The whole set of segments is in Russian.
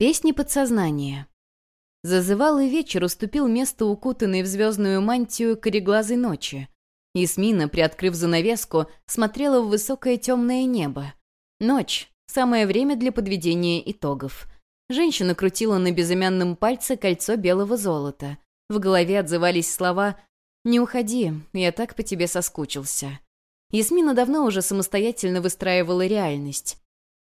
Песни подсознания. Зазывалый вечер уступил место укутанной в звездную мантию кореглазой ночи. Ясмина, приоткрыв занавеску, смотрела в высокое темное небо. Ночь — самое время для подведения итогов. Женщина крутила на безымянном пальце кольцо белого золота. В голове отзывались слова «Не уходи, я так по тебе соскучился». Ясмина давно уже самостоятельно выстраивала реальность.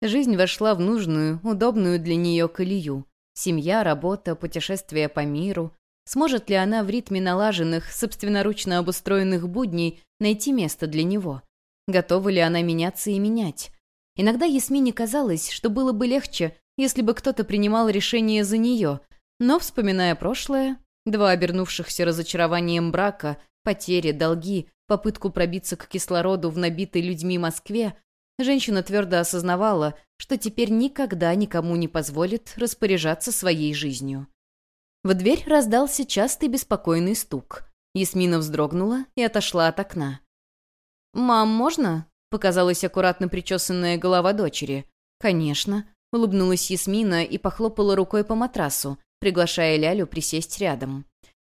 Жизнь вошла в нужную, удобную для нее колею. Семья, работа, путешествия по миру. Сможет ли она в ритме налаженных, собственноручно обустроенных будней найти место для него? Готова ли она меняться и менять? Иногда Ясмине казалось, что было бы легче, если бы кто-то принимал решение за нее, но, вспоминая прошлое, два обернувшихся разочарованием брака, потери, долги, попытку пробиться к кислороду в набитой людьми Москве, Женщина твердо осознавала, что теперь никогда никому не позволит распоряжаться своей жизнью. В дверь раздался частый беспокойный стук. Ясмина вздрогнула и отошла от окна. «Мам, можно?» — показалась аккуратно причесанная голова дочери. «Конечно», — улыбнулась Ясмина и похлопала рукой по матрасу, приглашая Лялю присесть рядом.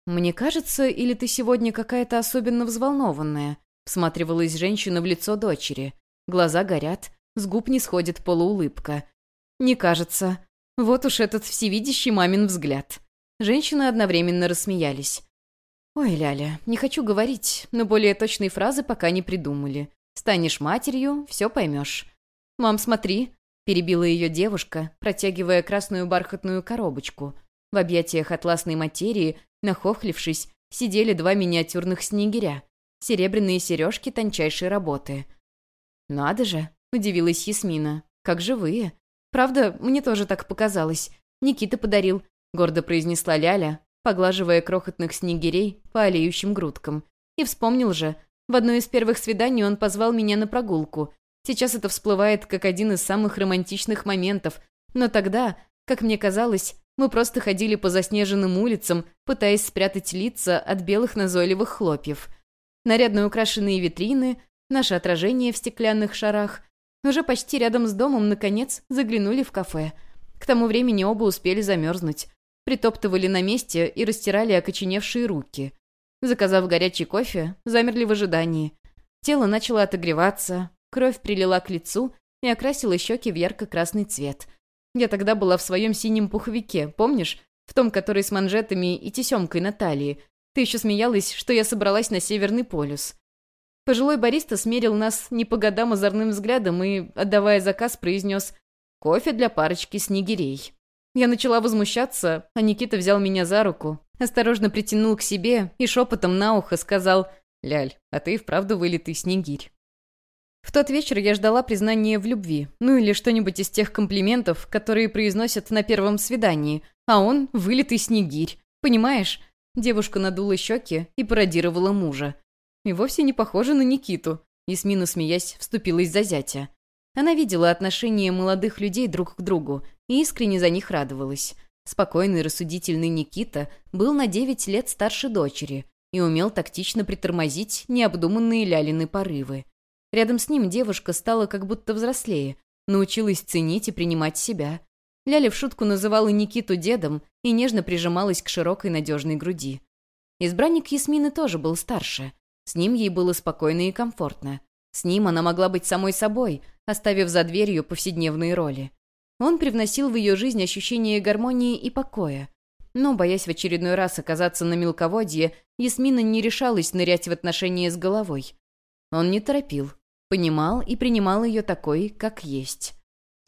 «Мне кажется, или ты сегодня какая-то особенно взволнованная?» — всматривалась женщина в лицо дочери. Глаза горят, с губ не сходит полуулыбка. Не кажется. Вот уж этот всевидящий мамин взгляд. Женщины одновременно рассмеялись. «Ой, Ляля, не хочу говорить, но более точной фразы пока не придумали. Станешь матерью, все поймешь». «Мам, смотри», — перебила ее девушка, протягивая красную бархатную коробочку. В объятиях атласной материи, нахохлившись, сидели два миниатюрных снегиря. Серебряные сережки тончайшей работы — «Надо же!» — удивилась Ясмина. «Как живые!» «Правда, мне тоже так показалось. Никита подарил», — гордо произнесла Ляля, поглаживая крохотных снегирей по олеющим грудкам. «И вспомнил же. В одно из первых свиданий он позвал меня на прогулку. Сейчас это всплывает как один из самых романтичных моментов. Но тогда, как мне казалось, мы просто ходили по заснеженным улицам, пытаясь спрятать лица от белых назойливых хлопьев. Нарядно украшенные витрины, наше отражение в стеклянных шарах. Уже почти рядом с домом, наконец, заглянули в кафе. К тому времени оба успели замерзнуть. Притоптывали на месте и растирали окоченевшие руки. Заказав горячий кофе, замерли в ожидании. Тело начало отогреваться, кровь прилила к лицу и окрасила щеки в ярко-красный цвет. Я тогда была в своем синем пуховике, помнишь? В том, который с манжетами и тесемкой на талии. Ты еще смеялась, что я собралась на Северный полюс. Пожилой бариста смерил нас не по годам озорным взглядом и, отдавая заказ, произнес «Кофе для парочки снегирей». Я начала возмущаться, а Никита взял меня за руку, осторожно притянул к себе и шепотом на ухо сказал «Ляль, а ты и вправду вылитый снегирь». В тот вечер я ждала признания в любви, ну или что-нибудь из тех комплиментов, которые произносят на первом свидании, а он — вылитый снегирь. Понимаешь? Девушка надула щеки и пародировала мужа. И вовсе не похожа на Никиту. Ясмина, смеясь, вступилась за зятя. Она видела отношения молодых людей друг к другу и искренне за них радовалась. Спокойный, рассудительный Никита был на девять лет старше дочери и умел тактично притормозить необдуманные лялины порывы. Рядом с ним девушка стала как будто взрослее, научилась ценить и принимать себя. Ляля в шутку называла Никиту дедом и нежно прижималась к широкой надежной груди. Избранник Ясмины тоже был старше. С ним ей было спокойно и комфортно. С ним она могла быть самой собой, оставив за дверью повседневные роли. Он привносил в ее жизнь ощущение гармонии и покоя. Но, боясь в очередной раз оказаться на мелководье, Ясмина не решалась нырять в отношения с головой. Он не торопил, понимал и принимал ее такой, как есть.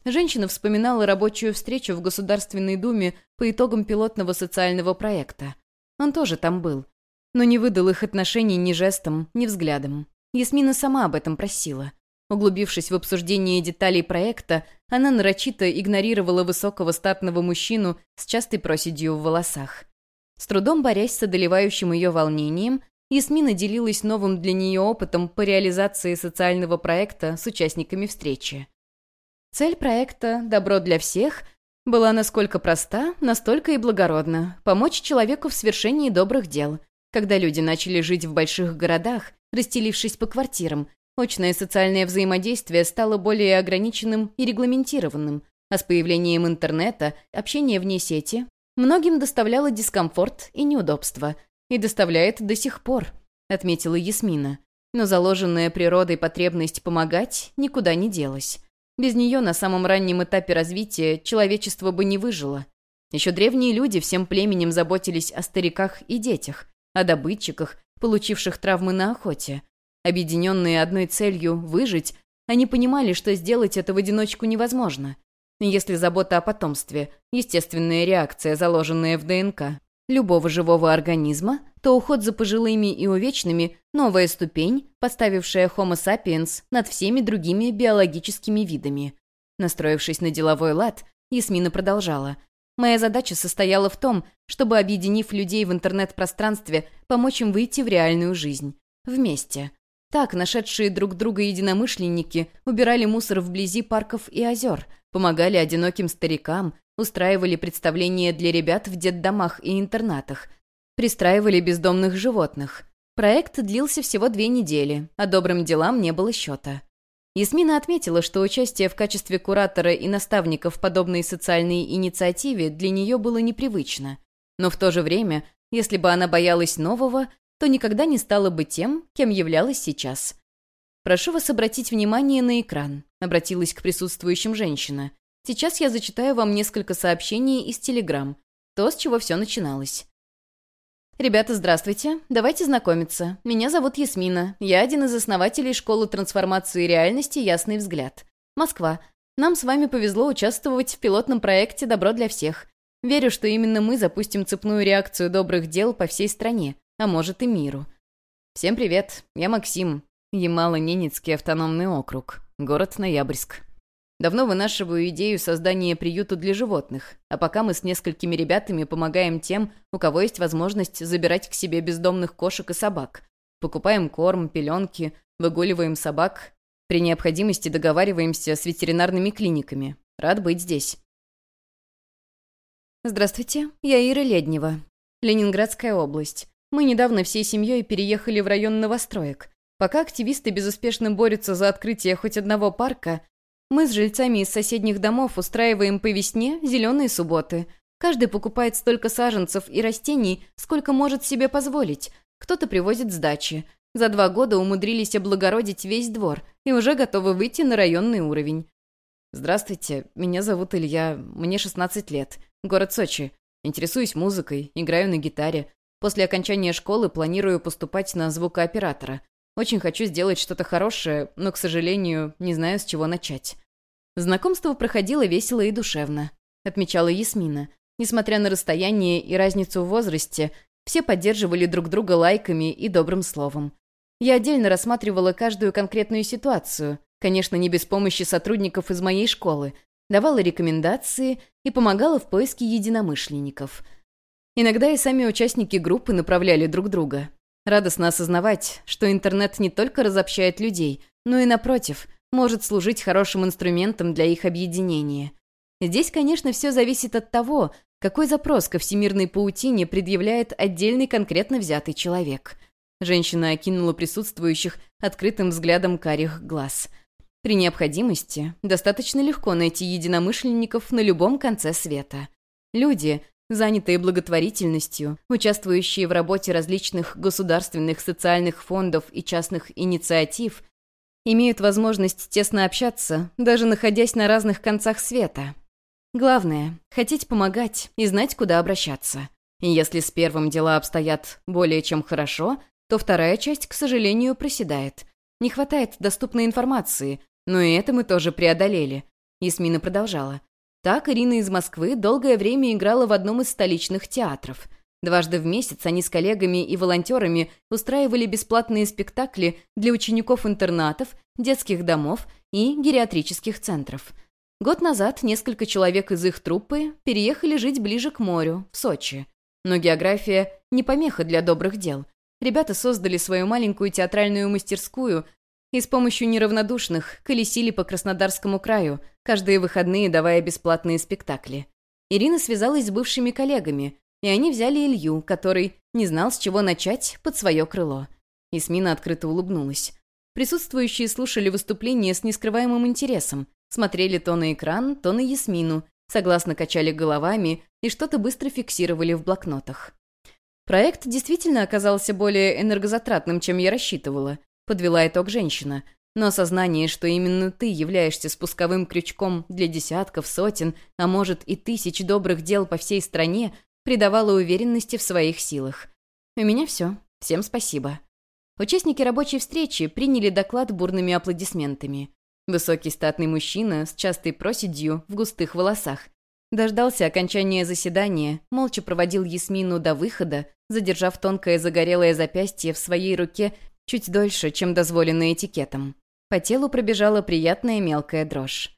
Женщина вспоминала рабочую встречу в Государственной Думе по итогам пилотного социального проекта. Он тоже там был, но не выдал их отношений ни жестом, ни взглядом. Ясмина сама об этом просила. Углубившись в обсуждение деталей проекта, она нарочито игнорировала высокого статного мужчину с частой проседью в волосах. С трудом борясь с одолевающим ее волнением, Ясмина делилась новым для нее опытом по реализации социального проекта с участниками встречи. Цель проекта «Добро для всех» была насколько проста, настолько и благородна – помочь человеку в свершении добрых дел – когда люди начали жить в больших городах, расстелившись по квартирам, очное социальное взаимодействие стало более ограниченным и регламентированным, а с появлением интернета, общение вне сети, многим доставляло дискомфорт и неудобства. И доставляет до сих пор, отметила Ясмина. Но заложенная природой потребность помогать никуда не делась. Без нее на самом раннем этапе развития человечество бы не выжило. Еще древние люди всем племенем заботились о стариках и детях, о добытчиках, получивших травмы на охоте. Объединенные одной целью – выжить, они понимали, что сделать это в одиночку невозможно. Если забота о потомстве – естественная реакция, заложенная в ДНК любого живого организма, то уход за пожилыми и увечными – новая ступень, поставившая Homo sapiens над всеми другими биологическими видами. Настроившись на деловой лад, Ясмина продолжала. «Моя задача состояла в том, чтобы, объединив людей в интернет-пространстве, помочь им выйти в реальную жизнь. Вместе. Так нашедшие друг друга единомышленники убирали мусор вблизи парков и озер, помогали одиноким старикам, устраивали представления для ребят в детдомах и интернатах, пристраивали бездомных животных. Проект длился всего две недели, а добрым делам не было счета. Ясмина отметила, что участие в качестве куратора и наставника в подобной социальной инициативе для нее было непривычно. Но в то же время, если бы она боялась нового, то никогда не стала бы тем, кем являлась сейчас. «Прошу вас обратить внимание на экран», — обратилась к присутствующим женщина. «Сейчас я зачитаю вам несколько сообщений из Телеграм. То, с чего все начиналось». «Ребята, здравствуйте. Давайте знакомиться. Меня зовут Ясмина. Я один из основателей школы трансформации реальности «Ясный взгляд». Москва. Нам с вами повезло участвовать в пилотном проекте «Добро для всех». Верю, что именно мы запустим цепную реакцию добрых дел по всей стране а может и миру. Всем привет, я Максим, Ямало-Ненецкий автономный округ, город Ноябрьск. Давно вынашиваю идею создания приюта для животных, а пока мы с несколькими ребятами помогаем тем, у кого есть возможность забирать к себе бездомных кошек и собак. Покупаем корм, пеленки, выгуливаем собак. При необходимости договариваемся с ветеринарными клиниками. Рад быть здесь. Здравствуйте, я Ира Леднева. Ленинградская область. Мы недавно всей семьей переехали в район новостроек. Пока активисты безуспешно борются за открытие хоть одного парка, мы с жильцами из соседних домов устраиваем по весне зеленые субботы. Каждый покупает столько саженцев и растений, сколько может себе позволить. Кто-то привозит сдачи. За два года умудрились облагородить весь двор и уже готовы выйти на районный уровень. «Здравствуйте, меня зовут Илья, мне 16 лет. Город Сочи. Интересуюсь музыкой, играю на гитаре. После окончания школы планирую поступать на звукооператора. Очень хочу сделать что-то хорошее, но, к сожалению, не знаю, с чего начать. Знакомство проходило весело и душевно, отмечала Ясмина. Несмотря на расстояние и разницу в возрасте, все поддерживали друг друга лайками и добрым словом. Я отдельно рассматривала каждую конкретную ситуацию, конечно, не без помощи сотрудников из моей школы, давала рекомендации и помогала в поиске единомышленников – Иногда и сами участники группы направляли друг друга. Радостно осознавать, что интернет не только разобщает людей, но и, напротив, может служить хорошим инструментом для их объединения. Здесь, конечно, все зависит от того, какой запрос ко всемирной паутине предъявляет отдельный конкретно взятый человек. Женщина окинула присутствующих открытым взглядом карих глаз. При необходимости достаточно легко найти единомышленников на любом конце света. Люди, занятые благотворительностью, участвующие в работе различных государственных социальных фондов и частных инициатив, имеют возможность тесно общаться, даже находясь на разных концах света. Главное — хотеть помогать и знать, куда обращаться. И если с первым дела обстоят более чем хорошо, то вторая часть, к сожалению, проседает. Не хватает доступной информации, но и это мы тоже преодолели. Ясмина продолжала. Так Ирина из Москвы долгое время играла в одном из столичных театров. Дважды в месяц они с коллегами и волонтерами устраивали бесплатные спектакли для учеников интернатов, детских домов и гериатрических центров. Год назад несколько человек из их труппы переехали жить ближе к морю, в Сочи. Но география – не помеха для добрых дел. Ребята создали свою маленькую театральную мастерскую и с помощью неравнодушных колесили по Краснодарскому краю, каждые выходные давая бесплатные спектакли. Ирина связалась с бывшими коллегами, и они взяли Илью, который не знал, с чего начать, под свое крыло. Исмина открыто улыбнулась. Присутствующие слушали выступление с нескрываемым интересом. Смотрели то на экран, то на Ясмину, согласно качали головами и что-то быстро фиксировали в блокнотах. Проект действительно оказался более энергозатратным, чем я рассчитывала, подвела итог женщина. Но осознание, что именно ты являешься спусковым крючком для десятков, сотен, а может и тысяч добрых дел по всей стране, придавало уверенности в своих силах. У меня все. Всем спасибо. Участники рабочей встречи приняли доклад бурными аплодисментами. Высокий статный мужчина с частой проседью в густых волосах. Дождался окончания заседания, молча проводил Ясмину до выхода, задержав тонкое загорелое запястье в своей руке чуть дольше, чем дозволено этикетом. По телу пробежала приятная мелкая дрожь.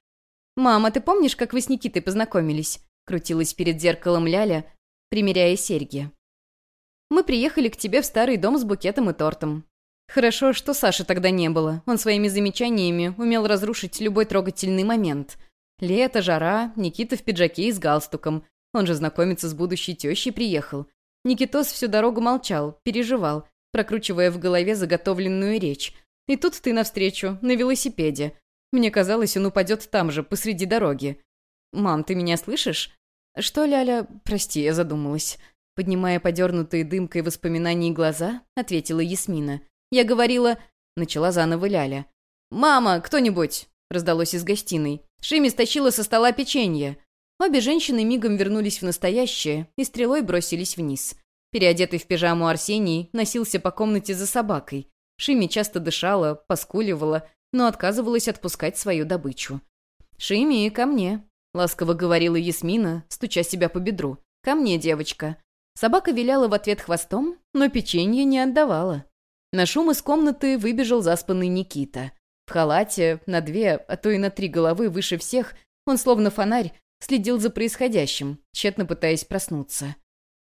«Мама, ты помнишь, как вы с Никитой познакомились?» Крутилась перед зеркалом Ляля, примеряя серьги. «Мы приехали к тебе в старый дом с букетом и тортом. Хорошо, что Саши тогда не было. Он своими замечаниями умел разрушить любой трогательный момент. Лето, жара, Никита в пиджаке и с галстуком. Он же знакомиться с будущей тещей приехал. Никитос всю дорогу молчал, переживал, прокручивая в голове заготовленную речь. И тут ты навстречу, на велосипеде. Мне казалось, он упадет там же, посреди дороги. «Мам, ты меня слышишь?» «Что, Ляля?» «Прости, я задумалась». Поднимая подернутые дымкой воспоминаний глаза, ответила Ясмина. Я говорила...» Начала заново Ляля. «Мама, кто-нибудь!» Раздалось из гостиной. Шими стащила со стола печенье. Обе женщины мигом вернулись в настоящее и стрелой бросились вниз. Переодетый в пижаму Арсений носился по комнате за собакой. Шими часто дышала, поскуливала, но отказывалась отпускать свою добычу. «Шими, ко мне», — ласково говорила Ясмина, стуча себя по бедру. «Ко мне, девочка». Собака виляла в ответ хвостом, но печенье не отдавала. На шум из комнаты выбежал заспанный Никита. В халате, на две, а то и на три головы выше всех, он словно фонарь следил за происходящим, тщетно пытаясь проснуться.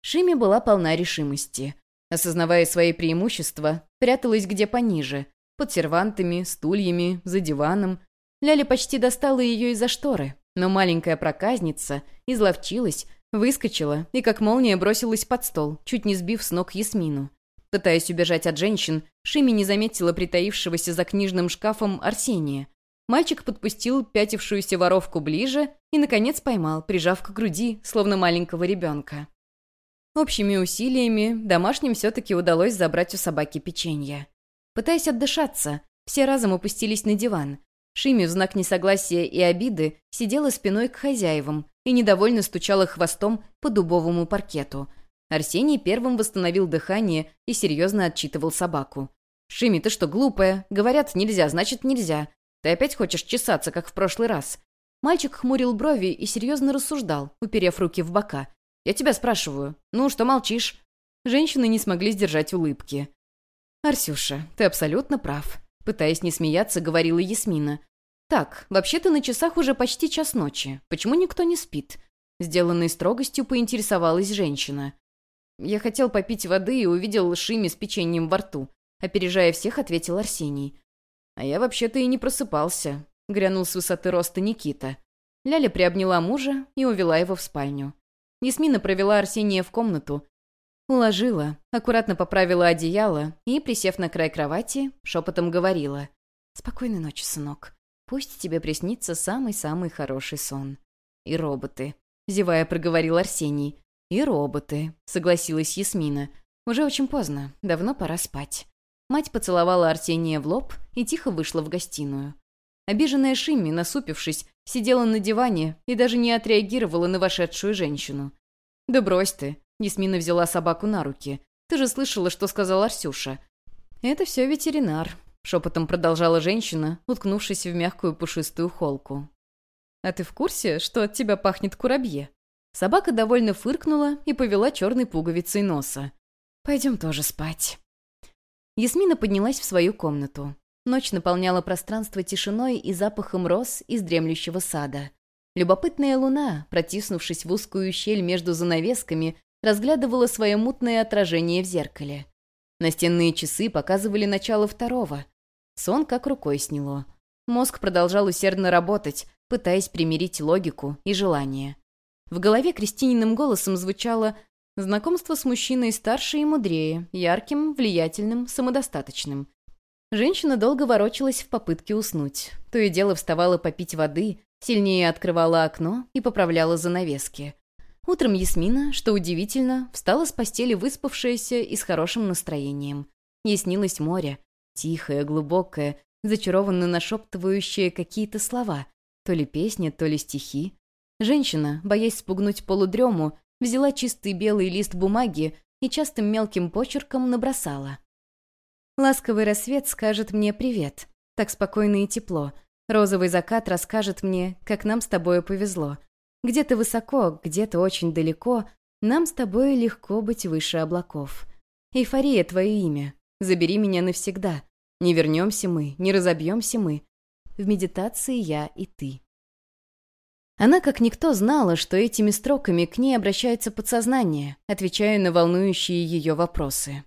Шими была полна решимости. Осознавая свои преимущества, пряталась где пониже, под сервантами, стульями, за диваном. Ляля почти достала ее из-за шторы, но маленькая проказница изловчилась, выскочила и как молния бросилась под стол, чуть не сбив с ног Ясмину. Пытаясь убежать от женщин, Шими не заметила притаившегося за книжным шкафом Арсения. Мальчик подпустил пятившуюся воровку ближе и, наконец, поймал, прижав к груди, словно маленького ребенка. Общими усилиями домашним все-таки удалось забрать у собаки печенье. Пытаясь отдышаться, все разом опустились на диван. Шими в знак несогласия и обиды сидела спиной к хозяевам и недовольно стучала хвостом по дубовому паркету – Арсений первым восстановил дыхание и серьезно отчитывал собаку. «Шими, ты что, глупая? Говорят, нельзя, значит, нельзя. Ты опять хочешь чесаться, как в прошлый раз?» Мальчик хмурил брови и серьезно рассуждал, уперев руки в бока. «Я тебя спрашиваю. Ну, что молчишь?» Женщины не смогли сдержать улыбки. «Арсюша, ты абсолютно прав», — пытаясь не смеяться, говорила Ясмина. «Так, вообще-то на часах уже почти час ночи. Почему никто не спит?» Сделанной строгостью поинтересовалась женщина. Я хотел попить воды и увидел Шими с печеньем во рту. Опережая всех, ответил Арсений. А я вообще-то и не просыпался. Грянул с высоты роста Никита. Ляля приобняла мужа и увела его в спальню. Ясмина провела Арсения в комнату. Уложила, аккуратно поправила одеяло и, присев на край кровати, шепотом говорила. «Спокойной ночи, сынок. Пусть тебе приснится самый-самый хороший сон». «И роботы», — зевая проговорил Арсений. «И роботы», — согласилась Ясмина. «Уже очень поздно, давно пора спать». Мать поцеловала Арсения в лоб и тихо вышла в гостиную. Обиженная Шимми, насупившись, сидела на диване и даже не отреагировала на вошедшую женщину. «Да брось ты», — Ясмина взяла собаку на руки. «Ты же слышала, что сказал Арсюша». «Это все ветеринар», — шепотом продолжала женщина, уткнувшись в мягкую пушистую холку. «А ты в курсе, что от тебя пахнет курабье?» Собака довольно фыркнула и повела черной пуговицей носа. «Пойдем тоже спать». Ясмина поднялась в свою комнату. Ночь наполняла пространство тишиной и запахом роз из дремлющего сада. Любопытная луна, протиснувшись в узкую щель между занавесками, разглядывала свое мутное отражение в зеркале. Настенные часы показывали начало второго. Сон как рукой сняло. Мозг продолжал усердно работать, пытаясь примирить логику и желание. В голове Кристининым голосом звучало «Знакомство с мужчиной старше и мудрее, ярким, влиятельным, самодостаточным». Женщина долго ворочалась в попытке уснуть. То и дело вставала попить воды, сильнее открывала окно и поправляла занавески. Утром Ясмина, что удивительно, встала с постели выспавшаяся и с хорошим настроением. Ей снилось море, тихое, глубокое, зачарованно нашептывающее какие-то слова, то ли песни, то ли стихи. Женщина, боясь спугнуть полудрему, взяла чистый белый лист бумаги и частым мелким почерком набросала. Ласковый рассвет скажет мне «привет», так спокойно и тепло. Розовый закат расскажет мне, как нам с тобой повезло. Где-то высоко, где-то очень далеко, нам с тобой легко быть выше облаков. Эйфория — твое имя. Забери меня навсегда. Не вернемся мы, не разобьемся мы. В медитации я и ты. Она, как никто, знала, что этими строками к ней обращается подсознание, отвечая на волнующие ее вопросы.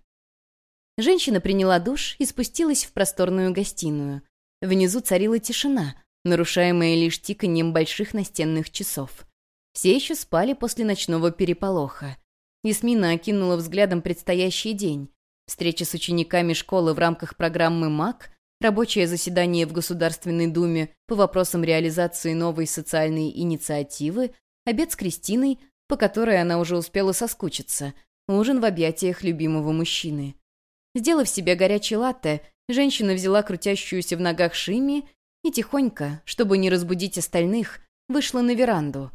Женщина приняла душ и спустилась в просторную гостиную. Внизу царила тишина, нарушаемая лишь тиканьем больших настенных часов. Все еще спали после ночного переполоха. Ясмина окинула взглядом предстоящий день. Встреча с учениками школы в рамках программы МАК, рабочее заседание в Государственной Думе по вопросам реализации новой социальной инициативы, обед с Кристиной, по которой она уже успела соскучиться, ужин в объятиях любимого мужчины. Сделав себе горячий латте, женщина взяла крутящуюся в ногах Шими и тихонько, чтобы не разбудить остальных, вышла на веранду.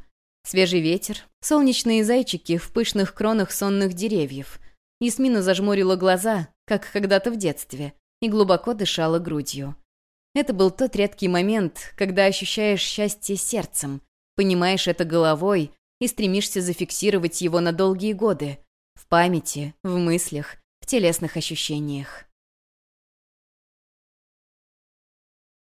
Свежий ветер, солнечные зайчики в пышных кронах сонных деревьев. Ясмина зажмурила глаза, как когда-то в детстве, и глубоко дышала грудью. Это был тот редкий момент, когда ощущаешь счастье сердцем, понимаешь это головой и стремишься зафиксировать его на долгие годы, в памяти, в мыслях, в телесных ощущениях.